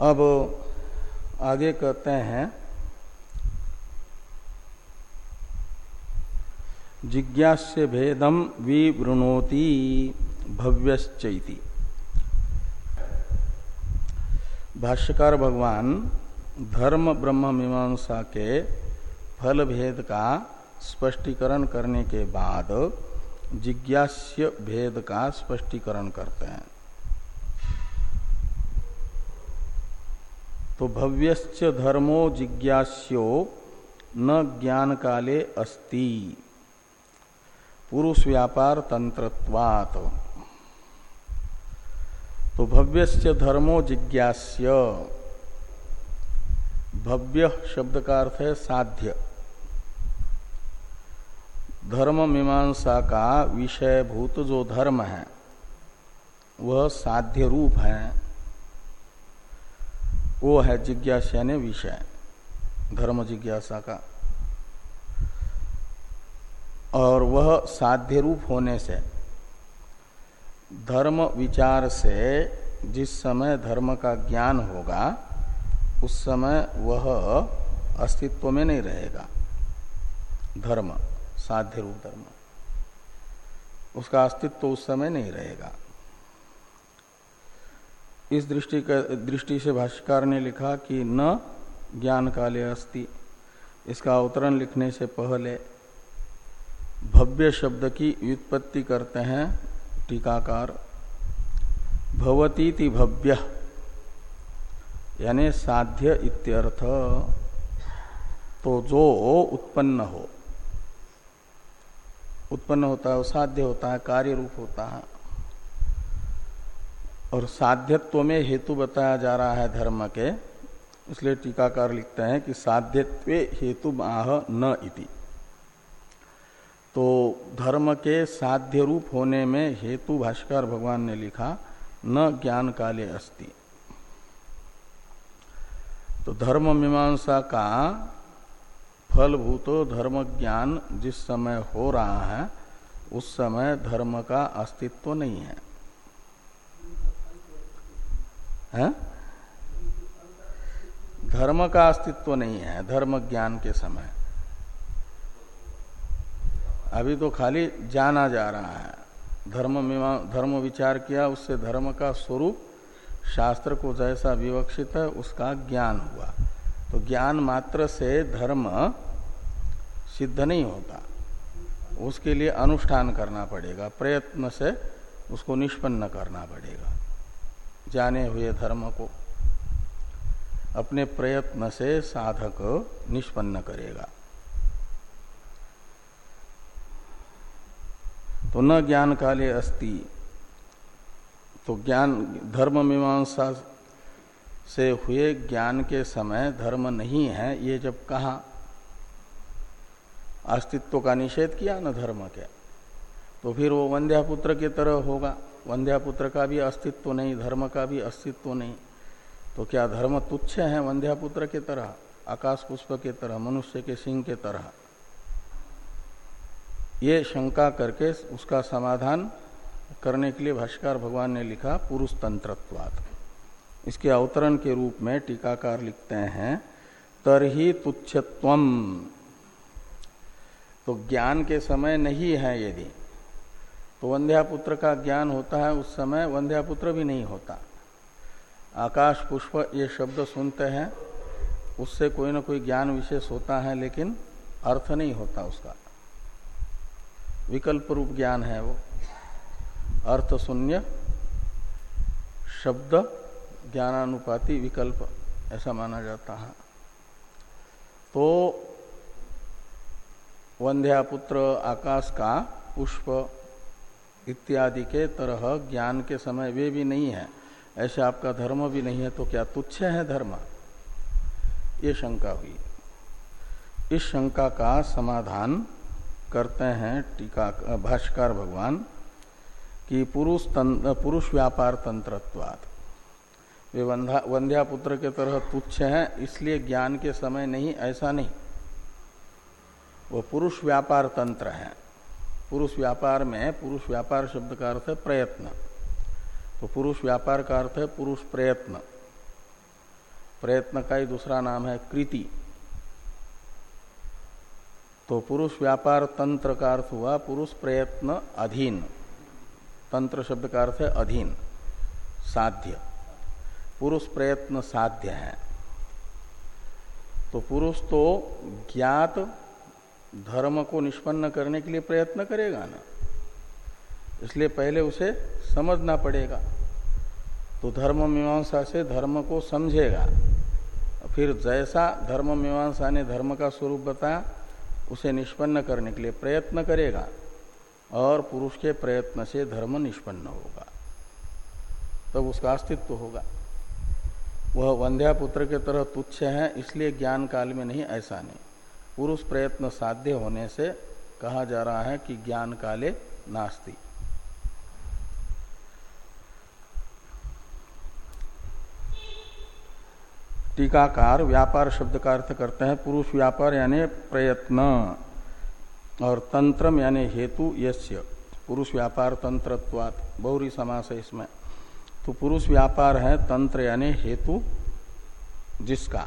अब आगे कहते हैं जिज्ञास्य भेदम विवृणोति भव्यश्चैति। भाष्यकार भगवान धर्म ब्रह्म मीमांसा के फल भेद का स्पष्टीकरण करने के बाद जिज्ञास्य भेद का स्पष्टीकरण करते हैं। तो भव्यश्च धर्मो जिज्ञास्यो न ज्ञान काले अस्ति। पुरुष व्यापार तंत्रत्वात्। तो भव्यश्च धर्मो जिज्ञास्य। भव्य शब्द का अर्थ है साध्य। धर्म मीमांसा का विषय भूत जो धर्म है, वह साध्य रूप है। वो है जिज्ञासा ने विषय, धर्म जिज्ञासा का। और वह साध्य रूप होने से धर्म विचार से जिस समय धर्म का ज्ञान होगा, उस समय वह अस्तित्व में नहीं रहेगा। धर्म, साध्य रूप धर्म। उसका अस्तित्व उस समय नहीं रहेगा। इस दृष्टि दृष्टि से भाष्यकार ने लिखा कि न ज्ञान काले अस्ति। इसका अवतरण लिखने से पहले भव्य शब्द की व्युत्पत्ति करते हैं टीकाकार भवती भव्य, यानी साध्य इत्यर्थ। तो जो उत्पन्न हो, उत्पन्न होता है वो साध्य होता है कार्य रूप होता है, और साध्यत्व में हेतु बताया जा रहा है धर्म के, इसलिए टीकाकार लिखते हैं कि साध्यत्व हेतु आह न इति। तो धर्म के साध्य रूप होने में हेतु भाष्कर भगवान ने लिखा न ज्ञान काले अस्ति। तो धर्म मीमांसा का फलभूत धर्म ज्ञान जिस समय हो रहा है उस समय धर्म का अस्तित्व नहीं है, है? धर्म का अस्तित्व नहीं है धर्म ज्ञान के समय। अभी तो खाली जाना जा रहा है। धर्म धर्म विचार किया, उससे धर्म का स्वरूप शास्त्र को जैसा विवक्षित है, उसका ज्ञान हुआ। तो ज्ञान मात्र से धर्म सिद्ध नहीं होता। उसके लिए अनुष्ठान करना पड़ेगा, प्रयत्न से उसको निष्पन्न करना पड़ेगा। जाने हुए धर्म को अपने प्रयत्न से साधक निष्पन्न करेगा। तो न ज्ञान काले अस्ति। तो ज्ञान, धर्म मीमांसा से हुए ज्ञान के समय धर्म नहीं है, ये जब कहा, अस्तित्व का निषेध किया न धर्म के तो फिर वो वंध्यापुत्र की तरह होगा। वंध्यापुत्र का भी अस्तित्व नहीं, धर्म का भी अस्तित्व नहीं। तो क्या धर्म तुच्छ है वंध्यापुत्र की तरह, आकाश पुष्प की तरह, मनुष्य के सिंह के तरह? ये शंका करके उसका समाधान करने के लिए भाष्कर भगवान ने लिखा पुरुष तंत्रत्वात्म इसके अवतरण के रूप में टीकाकार लिखते हैं, तरही तुच्छत्व तो ज्ञान के समय नहीं है यदि तो वंध्यापुत्र का ज्ञान होता है उस समय, वंध्यापुत्र भी नहीं होता। आकाश पुष्प ये शब्द सुनते हैं, उससे कोई ना कोई ज्ञान विशेष होता है, लेकिन अर्थ नहीं होता उसका। विकल्प रूप ज्ञान है वो। अर्थ शून्य, शब्द ज्ञानानुपाति विकल्प, ऐसा माना जाता है। तो वंध्यापुत्र आकाश का पुष्प इत्यादि के तरह ज्ञान के समय वे भी नहीं है। ऐसे आपका धर्म भी नहीं है तो क्या तुच्छ है धर्म? ये शंका हुई। इस शंका का समाधान करते हैं टीका भाष्कर भगवान, कि पुरुष पुरुष व्यापार तंत्रत्वात् वे वंध्या पुत्र के तरह तुच्छ हैं, इसलिए ज्ञान के समय नहीं, ऐसा नहीं। वो पुरुष व्यापार तंत्र है। पुरुष व्यापार में पुरुष व्यापार शब्द का अर्थ है प्रयत्न। तो पुरुष व्यापार का अर्थ है पुरुष प्रयत्न। प्रयत्न का ही दूसरा नाम है कृति। तो पुरुष व्यापार तंत्र का अर्थ हुआ पुरुष प्रयत्न अधीन। तंत्र शब्द का अर्थ है अधीन। साध्य। पुरुष प्रयत्न साध्य है। तो पुरुष तो ज्ञात धर्म को निष्पन्न करने के लिए प्रयत्न करेगा ना। इसलिए पहले उसे समझना पड़ेगा। तो धर्म मीमांसा से धर्म को समझेगा। फिर जैसा धर्म मीमांसा ने धर्म का स्वरूप बताया उसे निष्पन्न करने के लिए प्रयत्न करेगा और पुरुष के प्रयत्न से धर्म निष्पन्न होगा। तब उसका अस्तित्व होगा। वह वंध्या पुत्र के तरह तुच्छ है, इसलिए ज्ञान काल में नहीं, ऐसा नहीं। पुरुष प्रयत्न साध्य होने से कहा जा रहा है कि ज्ञान काले नास्ति टीकाकार व्यापार शब्द का अर्थ करते हैं पुरुष व्यापार यानी प्रयत्न और तंत्रम यानी हेतु यस्य। पुरुष व्यापार तंत्रत्वात। बहुरी समास है इसमें। तो पुरुष व्यापार है तंत्र यानी हेतु जिसका।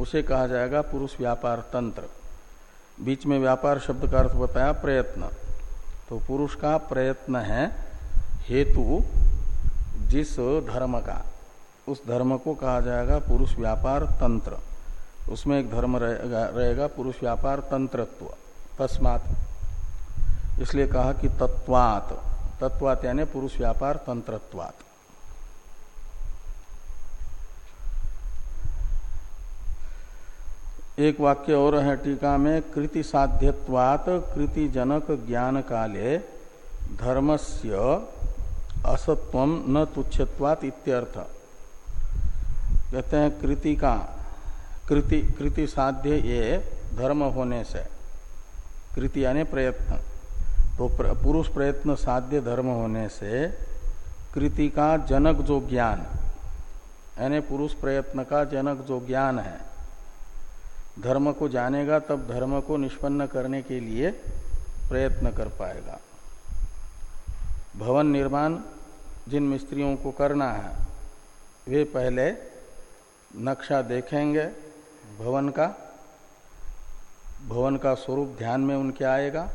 उसे कहा जाएगा पुरुष व्यापार तंत्र। बीच में व्यापार शब्द का अर्थ बताया प्रयत्न। तो पुरुष का प्रयत्न है हेतु जिस धर्म का। उस धर्म को कहा जाएगा पुरुष व्यापार तंत्र। उसमें एक धर्म रहेगा, रहेगा पुरुष व्यापार तंत्रत्व। तस्मात। इसलिए कहा कि तत्वात। तत्वात यानी पुरुष व्यापार तंत्रत्वात। एक वाक्य और है टीका में कृति साध्यवात कृति जनक ज्ञान काले धर्मस्य असत्व न तुच्छत्वात इत्यर्थ। कहते हैं कृति का कृति कृति साध्य ये धर्म होने से कृति यानी प्रयत्न। तो प्र, पुरुष प्रयत्न साध्य धर्म होने से कृति का जनक जो ज्ञान यानी पुरुष प्रयत्न का जनक जो ज्ञान है धर्म को जानेगा तब धर्म को निष्पन्न करने के लिए प्रयत्न कर पाएगा। भवन निर्माण जिन मिस्त्रियों को करना है वे पहले नक्शा देखेंगे, भवन का भवन का स्वरूप ध्यान में उनके आएगा,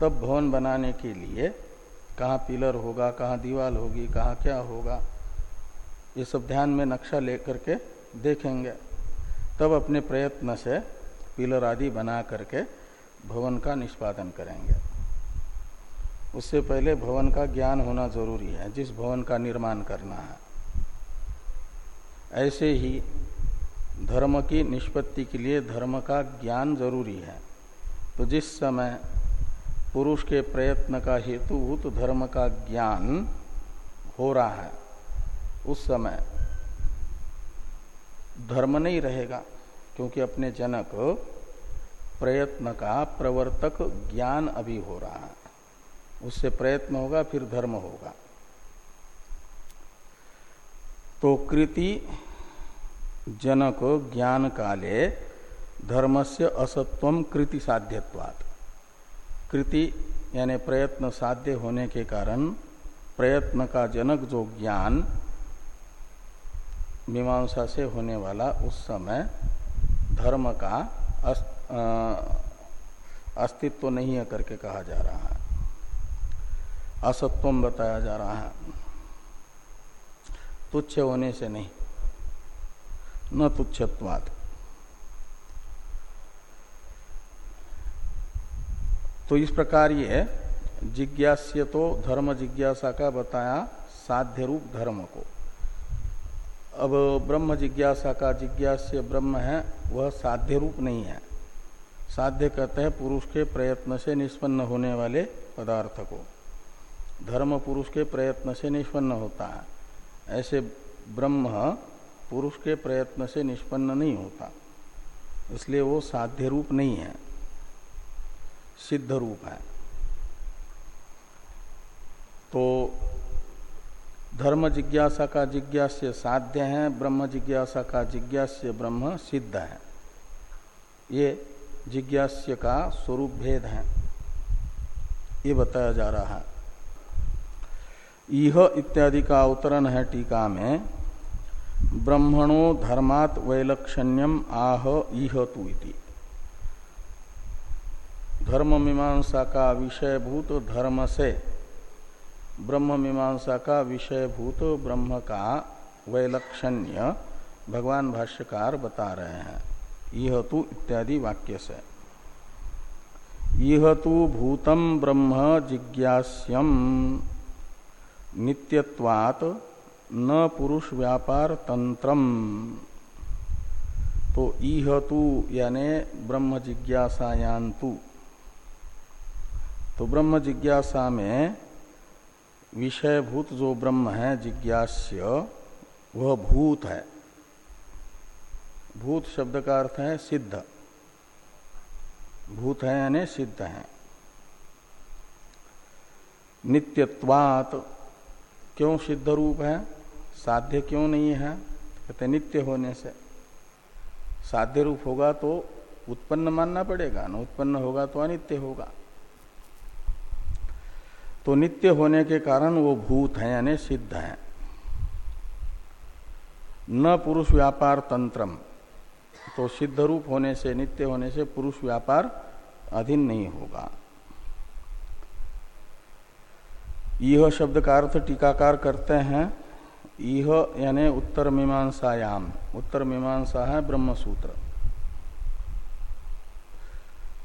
तब भवन बनाने के लिए कहाँ पिलर होगा, कहाँ दीवाल होगी, कहाँ क्या होगा, ये सब ध्यान में नक्शा लेकर के देखेंगे। तब अपने प्रयत्न से पिलर आदि बना करके भवन का निष्पादन करेंगे। उससे पहले भवन का ज्ञान होना ज़रूरी है, जिस भवन का निर्माण करना है। ऐसे ही धर्म की निष्पत्ति के लिए धर्म का ज्ञान ज़रूरी है। तो जिस समय पुरुष के प्रयत्न का हेतुभूत धर्म का ज्ञान हो रहा है, उस समय धर्म नहीं रहेगा, क्योंकि अपने जनक प्रयत्न का प्रवर्तक ज्ञान अभी हो रहा है। उससे प्रयत्न होगा, फिर धर्म होगा। तो कृति जनक ज्ञान काले से असत्व कृति साध्यवाद कृति यानी प्रयत्न साध्य होने के कारण प्रयत्न का जनक जो ज्ञान मीमांसा से होने वाला उस समय धर्म का अस्तित्व तो नहीं है करके कहा जा रहा है। असत्वम बताया जा रहा है। तुच्छ होने से नहीं। न तुच्छत्वाद तो इस प्रकार ये जिज्ञास्य तो धर्म जिज्ञासा का बताया साध्य रूप धर्म को। अब ब्रह्म जिज्ञासा का जिज्ञास्य ब्रह्म है, वह साध्य रूप नहीं है। साध्य कहते हैं पुरुष के प्रयत्न से निष्पन्न होने वाले पदार्थ को। धर्म पुरुष के प्रयत्न से निष्पन्न होता है। ऐसे ब्रह्म पुरुष के प्रयत्न से निष्पन्न नहीं होता। इसलिए वो साध्य रूप नहीं है। सिद्ध रूप है। तो धर्म जिज्ञासा का जिज्ञास्य साध्य है, ब्रह्म जिज्ञासा का जिज्ञास्य ब्रह्म सिद्ध है। ये जिज्ञास्य का स्वरूप भेद है। ये बताया जा रहा है। यह इत्यादि का अवतरण है टीका में। ब्रह्मणो धर्मात वैलक्षण्यम आह इह तु इति। धर्म मीमांसा का विषयभूत धर्म से। ब्रह्म मीमांसा का विषयभूत ब्रह्म का वैलक्षण्य भगवान भाष्यकार बता रहे हैं। यह तु इत्यादि वाक्य से। यह तो भूतम ब्रह्म जिज्ञास्यम। नित्यत्वात न पुरुष व्यापार तंत्रम। तो इह तु यानी ब्रह्म जिज्ञासायान्तु तो ब्रह्म जिज्ञासा में विषयभूत जो ब्रह्म है, जिज्ञास्य, वह भूत है। भूत शब्द का अर्थ है सिद्ध। भूत है यानी सिद्ध है। नित्यत्वात क्यों सिद्ध रूप है? साध्य क्यों नहीं है? कहते नित्य होने से। साध्य रूप होगा तो उत्पन्न मानना पड़ेगा, न उत्पन्न होगा तो अनित्य होगा। तो नित्य होने के कारण वो भूत है, यानी सिद्ध है। न पुरुष व्यापार तंत्रम। तो सिद्ध रूप होने से, नित्य होने से पुरुष व्यापार अधीन नहीं होगा। यह शब्द का अर्थ टीकाकार करते हैं। यह यानी उत्तर मीमांसायाम। उत्तर मीमांसा है ब्रह्म सूत्र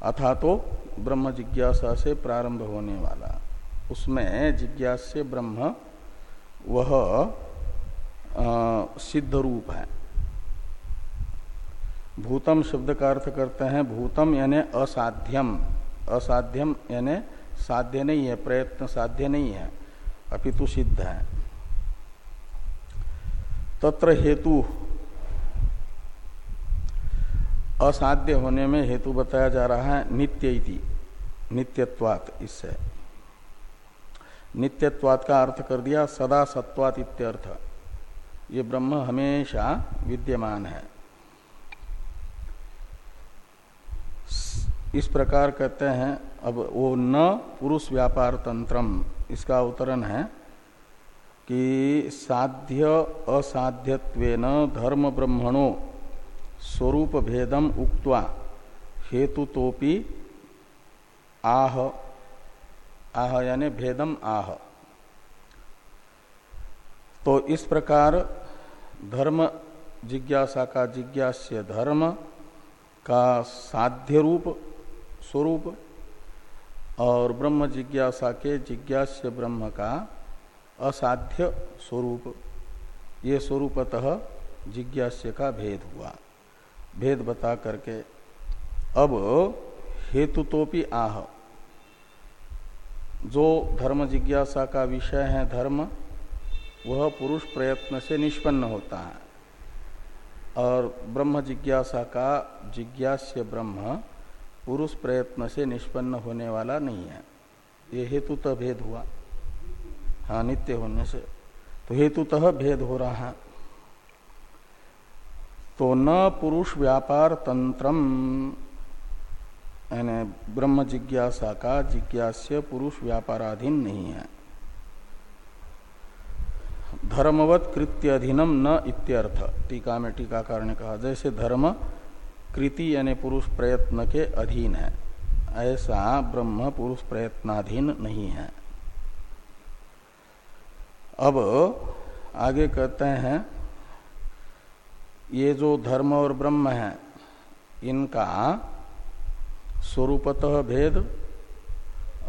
अथा तो ब्रह्म जिज्ञासा से प्रारंभ होने वाला। उसमें जिज्ञास्य ब्रह्म वह सिद्ध रूप है। भूतम शब्द का अर्थ करते हैं। भूतम यानी असाध्यम। असाध्यम यानी साध्य नहीं है, प्रयत्न साध्य नहीं है, अपितु सिद्ध है। तत्र हेतु। असाध्य होने में हेतु बताया जा रहा है नित्य इति, नित्यत्वात इससे। नित्यत्वात का अर्थ कर दिया, सदा सत्वात इत्यर्थ। ये ब्रह्म हमेशा विद्यमान है। इस प्रकार कहते हैं, अब वो न पुरुष व्यापार तंत्रम, इसका उत्तरण है कि साध्य असाध्यत्वेन धर्म ब्रह्मणो स्वरूप भेदम उक्त्वा हेतु तोपि आह आह यानी भेदम आह। तो इस प्रकार धर्म जिज्ञासा का जिज्ञास्य धर्म का साध्य रूप स्वरूप और ब्रह्म जिज्ञासा के जिज्ञास्य ब्रह्म का असाध्य स्वरूप। ये स्वरूपतः जिज्ञास्य का भेद हुआ। भेद बता करके अब हेतु भी आह। जो धर्म जिज्ञासा का विषय है धर्म, वह पुरुष प्रयत्न से निष्पन्न होता है। और ब्रह्म जिज्ञासा का जिज्ञास्य ब्रह्म पुरुष प्रयत्न से निष्पन्न होने वाला नहीं है। ये हेतुतः भेद हुआ। हाँ नित्य होने से। तो हेतुतः भेद हो रहा है। तो न पुरुष व्यापार तंत्रम, यानी ब्रह्म जिज्ञासा का जिज्ञास्य पुरुष व्यापाराधीन नहीं है। धर्मवत कृत्य अधीनम न इत्यर्थ। टीका में टीकाकार ने कहा, जैसे धर्म कृति यानी पुरुष प्रयत्न के अधीन है। ऐसा ब्रह्म पुरुष प्रयत्नाधीन नहीं है। अब आगे कहते हैं, ये जो धर्म और ब्रह्म है, इनका स्वरूपतः भेद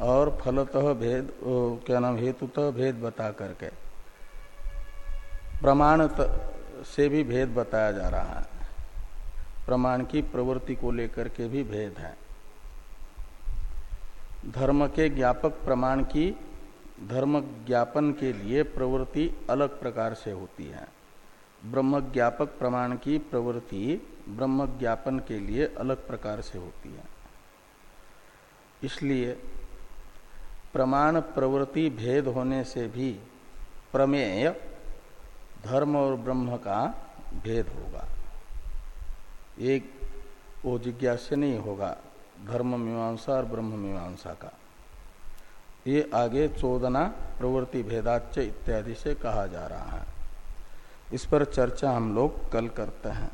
और फलतः भेद क्या नाम, हेतुतः भेद बता करके प्रमाण से भी भेद बताया जा रहा है। प्रमाण की प्रवृत्ति को लेकर के भी भेद है। धर्म के ज्ञापक प्रमाण की धर्म ज्ञापन के लिए प्रवृत्ति अलग प्रकार से होती है। ब्रह्म ज्ञापक प्रमाण की प्रवृत्ति ब्रह्म ज्ञापन के लिए अलग प्रकार से होती है। इसलिए प्रमाण प्रवृत्ति भेद होने से भी प्रमेय धर्म और ब्रह्म का भेद होगा। एक वो जिज्ञास्य नहीं होगा, धर्म मीमांसा और ब्रह्म मीमांसा का। ये आगे चोदना, प्रवृत्ति भेदाच्य इत्यादि से कहा जा रहा है। इस पर चर्चा हम लोग कल करते हैं।